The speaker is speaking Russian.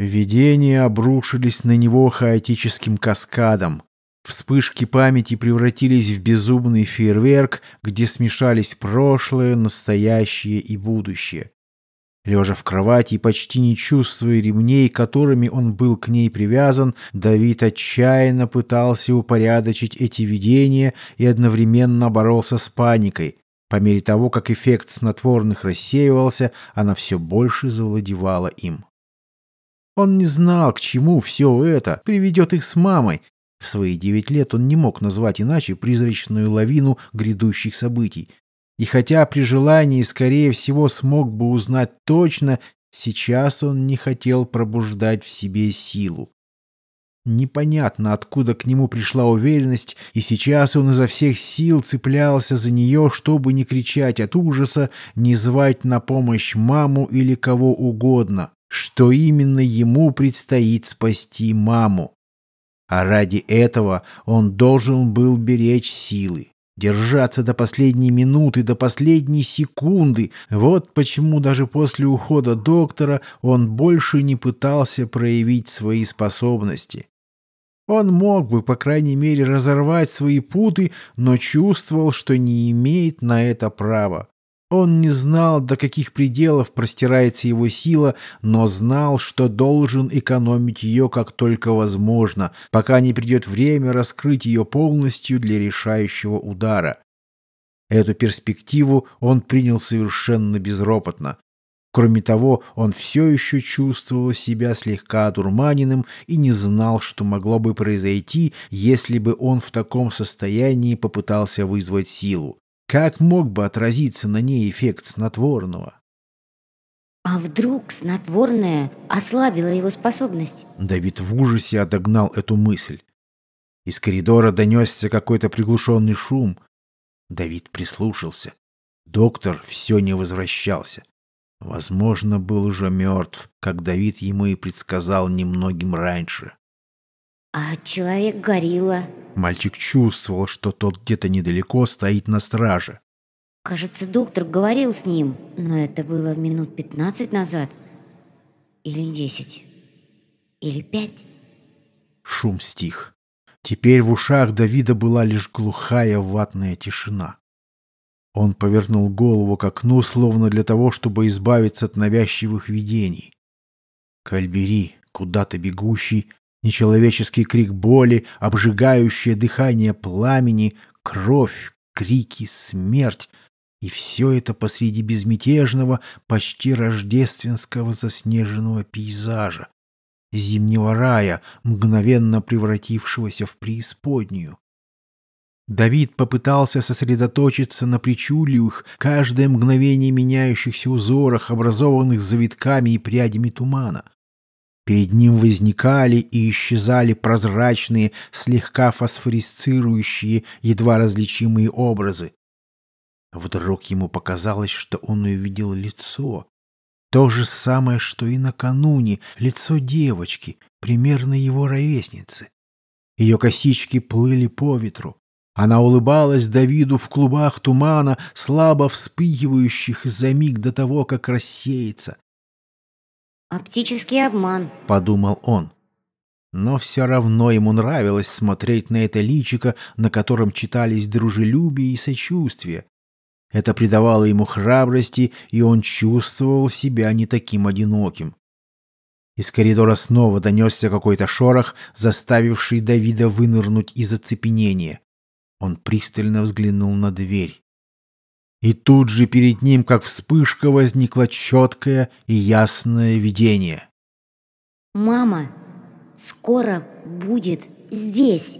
Видения обрушились на него хаотическим каскадом. Вспышки памяти превратились в безумный фейерверк, где смешались прошлое, настоящее и будущее. Лежа в кровати и почти не чувствуя ремней, которыми он был к ней привязан, Давид отчаянно пытался упорядочить эти видения и одновременно боролся с паникой. По мере того, как эффект снотворных рассеивался, она все больше завладевала им. Он не знал, к чему все это приведет их с мамой. В свои девять лет он не мог назвать иначе призрачную лавину грядущих событий. И хотя при желании, скорее всего, смог бы узнать точно, сейчас он не хотел пробуждать в себе силу. Непонятно, откуда к нему пришла уверенность, и сейчас он изо всех сил цеплялся за нее, чтобы не кричать от ужаса, не звать на помощь маму или кого угодно, что именно ему предстоит спасти маму. А ради этого он должен был беречь силы. Держаться до последней минуты, до последней секунды. Вот почему даже после ухода доктора он больше не пытался проявить свои способности. Он мог бы, по крайней мере, разорвать свои путы, но чувствовал, что не имеет на это права. Он не знал, до каких пределов простирается его сила, но знал, что должен экономить ее как только возможно, пока не придет время раскрыть ее полностью для решающего удара. Эту перспективу он принял совершенно безропотно. Кроме того, он все еще чувствовал себя слегка одурманенным и не знал, что могло бы произойти, если бы он в таком состоянии попытался вызвать силу. Как мог бы отразиться на ней эффект снотворного? А вдруг снотворное ослабило его способность? Давид в ужасе отогнал эту мысль. Из коридора донесся какой-то приглушенный шум. Давид прислушался. Доктор все не возвращался. Возможно, был уже мертв, как Давид ему и предсказал немногим раньше. А человек горилла? Мальчик чувствовал, что тот где-то недалеко стоит на страже. Кажется, доктор говорил с ним, но это было минут пятнадцать назад. Или десять. Или пять. Шум стих. Теперь в ушах Давида была лишь глухая ватная тишина. Он повернул голову к окну, словно для того, чтобы избавиться от навязчивых видений. Кальбери, куда-то бегущий, Нечеловеческий крик боли, обжигающее дыхание пламени, кровь, крики, смерть. И все это посреди безмятежного, почти рождественского заснеженного пейзажа. Зимнего рая, мгновенно превратившегося в преисподнюю. Давид попытался сосредоточиться на причудливых, каждое мгновение меняющихся узорах, образованных завитками и прядями тумана. Перед ним возникали и исчезали прозрачные, слегка фосфорисцирующие, едва различимые образы. Вдруг ему показалось, что он увидел лицо. То же самое, что и накануне, лицо девочки, примерно его ровесницы. Ее косички плыли по ветру. Она улыбалась Давиду в клубах тумана, слабо вспыхивающих за миг до того, как рассеется. «Оптический обман», — подумал он. Но все равно ему нравилось смотреть на это личико, на котором читались дружелюбие и сочувствие. Это придавало ему храбрости, и он чувствовал себя не таким одиноким. Из коридора снова донесся какой-то шорох, заставивший Давида вынырнуть из оцепенения. Он пристально взглянул на дверь. И тут же перед ним, как вспышка, возникло четкое и ясное видение. «Мама скоро будет здесь!»